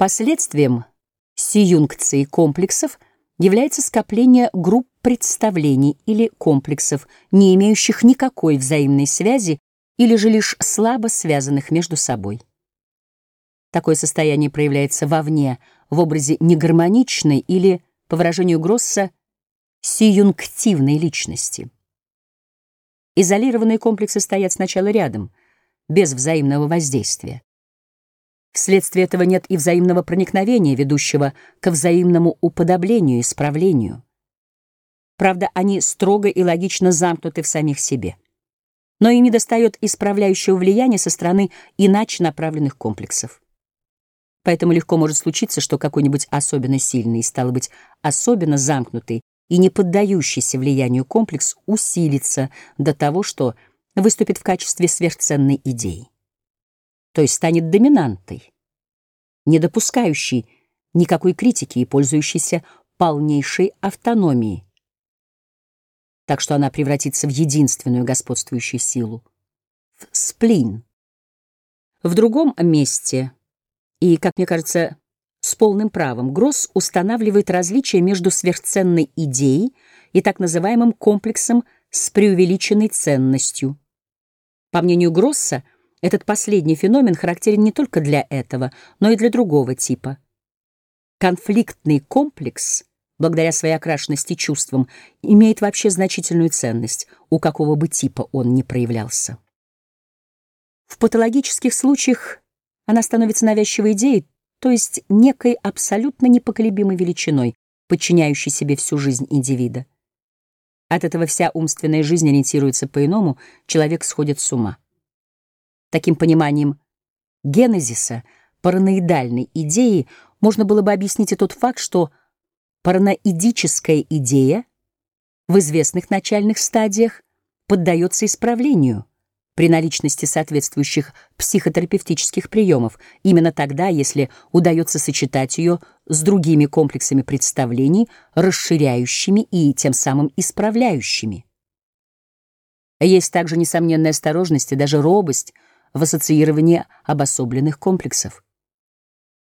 Последствием сиюнкции комплексов является скопление групп представлений или комплексов, не имеющих никакой взаимной связи или же лишь слабо связанных между собой. Такое состояние проявляется вовне, в образе негармоничной или, по выражению Гросса, сиюнктивной личности. Изолированные комплексы стоят сначала рядом, без взаимного воздействия. Вследствие этого нет и взаимного проникновения, ведущего к взаимному уподоблению и исправлению. Правда, они строго и логично замкнуты в самих себе. Но им недостает исправляющего влияния со стороны иначе направленных комплексов. Поэтому легко может случиться, что какой-нибудь особенно сильный стало быть, особенно замкнутый и не поддающийся влиянию комплекс усилится до того, что выступит в качестве сверхценной идеи то есть станет доминантой, не допускающей никакой критики и пользующейся полнейшей автономией, так что она превратится в единственную господствующую силу, в сплин. В другом месте, и, как мне кажется, с полным правом, Гросс устанавливает различие между сверхценной идеей и так называемым комплексом с преувеличенной ценностью. По мнению Гросса, этот последний феномен характерен не только для этого, но и для другого типа. Конфликтный комплекс, благодаря своей окрашенности чувствам, имеет вообще значительную ценность, у какого бы типа он ни проявлялся. В патологических случаях она становится навязчивой идеей, то есть некой абсолютно непоколебимой величиной, подчиняющей себе всю жизнь индивида. От этого вся умственная жизнь ориентируется по-иному, человек сходит с ума. Таким пониманием генезиса параноидальной идеи можно было бы объяснить и тот факт, что параноидическая идея в известных начальных стадиях поддается исправлению при наличности соответствующих психотерапевтических приемов, именно тогда, если удается сочетать ее с другими комплексами представлений, расширяющими и тем самым исправляющими. Есть также несомненная осторожность и даже робость — в ассоциировании обособленных комплексов.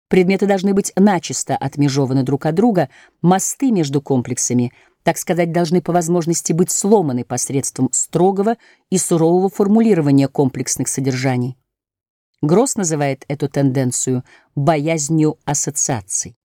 Предметы должны быть начисто отмежованы друг от друга, мосты между комплексами, так сказать, должны по возможности быть сломаны посредством строгого и сурового формулирования комплексных содержаний. Гросс называет эту тенденцию боязнью ассоциаций.